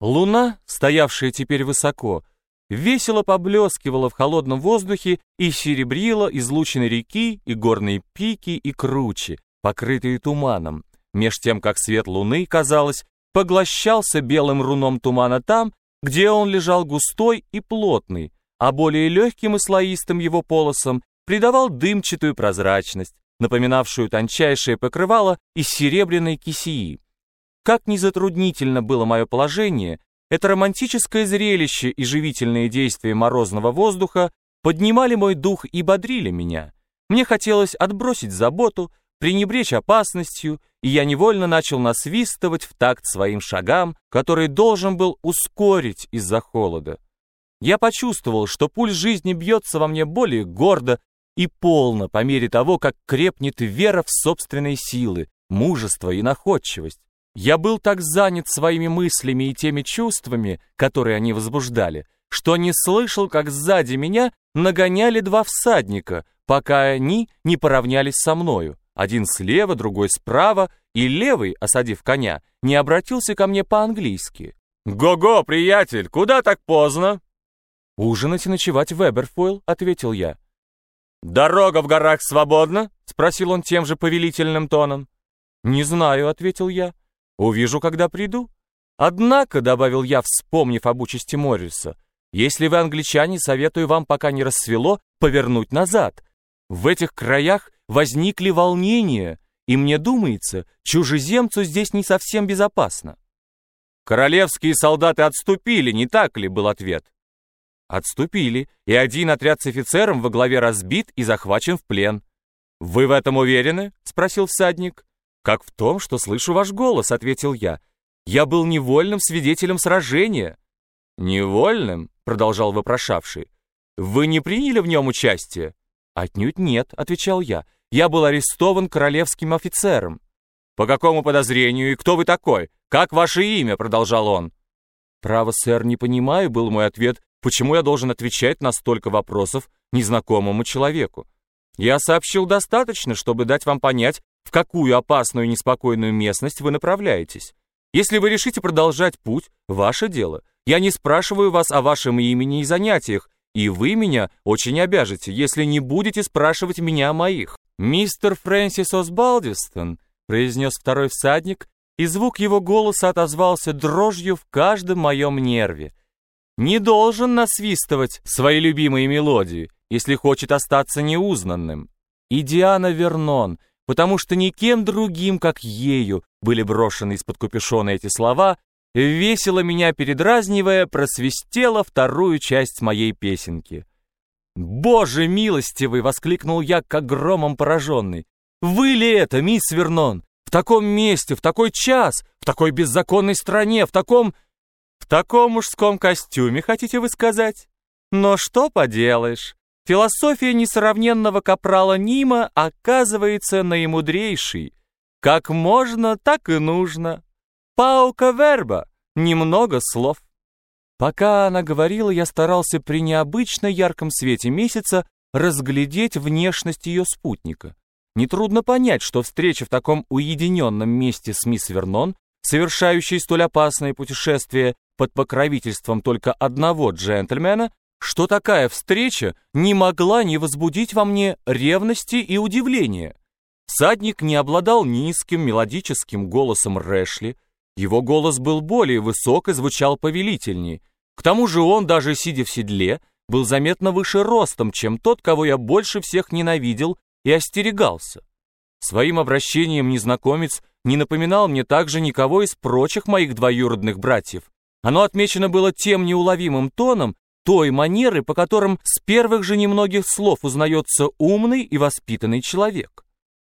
Луна, стоявшая теперь высоко, весело поблескивала в холодном воздухе и серебрила излучины реки и горные пики и кручи, покрытые туманом, меж тем, как свет луны, казалось, поглощался белым руном тумана там, где он лежал густой и плотный, а более легким и слоистым его полосом придавал дымчатую прозрачность, напоминавшую тончайшее покрывало из серебряной кисеи. Как ни затруднительно было мое положение, это романтическое зрелище и живительные действия морозного воздуха поднимали мой дух и бодрили меня. Мне хотелось отбросить заботу, пренебречь опасностью, и я невольно начал насвистывать в такт своим шагам, который должен был ускорить из-за холода. Я почувствовал, что пульс жизни бьется во мне более гордо и полно по мере того, как крепнет вера в собственные силы, мужество и находчивость. Я был так занят своими мыслями и теми чувствами, которые они возбуждали, что не слышал, как сзади меня нагоняли два всадника, пока они не поравнялись со мною. Один слева, другой справа, и левый, осадив коня, не обратился ко мне по-английски. «Го-го, приятель, куда так поздно?» «Ужинать и ночевать в Эберфойл», — ответил я. «Дорога в горах свободна?» — спросил он тем же повелительным тоном. «Не знаю», — ответил я. Увижу, когда приду. Однако, — добавил я, вспомнив об участи Морриса, если вы англичане, советую вам, пока не рассвело, повернуть назад. В этих краях возникли волнения, и мне думается, чужеземцу здесь не совсем безопасно. Королевские солдаты отступили, не так ли, был ответ. Отступили, и один отряд с офицером во главе разбит и захвачен в плен. Вы в этом уверены? спросил всадник. «Как в том, что слышу ваш голос», — ответил я. «Я был невольным свидетелем сражения». «Невольным?» — продолжал вопрошавший. «Вы не приняли в нем участие?» «Отнюдь нет», — отвечал я. «Я был арестован королевским офицером». «По какому подозрению и кто вы такой? Как ваше имя?» — продолжал он. «Право, сэр, не понимаю», — был мой ответ, «почему я должен отвечать на столько вопросов незнакомому человеку? Я сообщил достаточно, чтобы дать вам понять, в какую опасную и неспокойную местность вы направляетесь. Если вы решите продолжать путь, ваше дело. Я не спрашиваю вас о вашем имени и занятиях, и вы меня очень обяжете, если не будете спрашивать меня о моих. Мистер Фрэнсис Осбалдистон, произнес второй всадник, и звук его голоса отозвался дрожью в каждом моем нерве. Не должен насвистывать свои любимые мелодии, если хочет остаться неузнанным. И Диана Вернон, потому что никем другим, как ею, были брошены из-под капюшона эти слова, весело меня передразнивая, просвистела вторую часть моей песенки. «Боже милостивый!» — воскликнул я, как громом пораженный. «Вы ли это, мисс Вернон? В таком месте, в такой час, в такой беззаконной стране, в таком... В таком мужском костюме, хотите вы сказать? Но что поделаешь? Философия несравненного капрала Нима оказывается наимудрейшей. Как можно, так и нужно. Паука верба, немного слов. Пока она говорила, я старался при необычно ярком свете месяца разглядеть внешность ее спутника. Нетрудно понять, что встреча в таком уединенном месте с мисс Вернон, совершающей столь опасное путешествие под покровительством только одного джентльмена, что такая встреча не могла не возбудить во мне ревности и удивления. Всадник не обладал низким мелодическим голосом Рэшли, его голос был более высок и звучал повелительнее. К тому же он, даже сидя в седле, был заметно выше ростом, чем тот, кого я больше всех ненавидел и остерегался. Своим обращением незнакомец не напоминал мне также никого из прочих моих двоюродных братьев. Оно отмечено было тем неуловимым тоном, той манеры, по которым с первых же немногих слов узнается умный и воспитанный человек.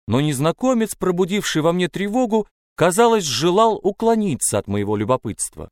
Но незнакомец, пробудивший во мне тревогу, казалось, желал уклониться от моего любопытства.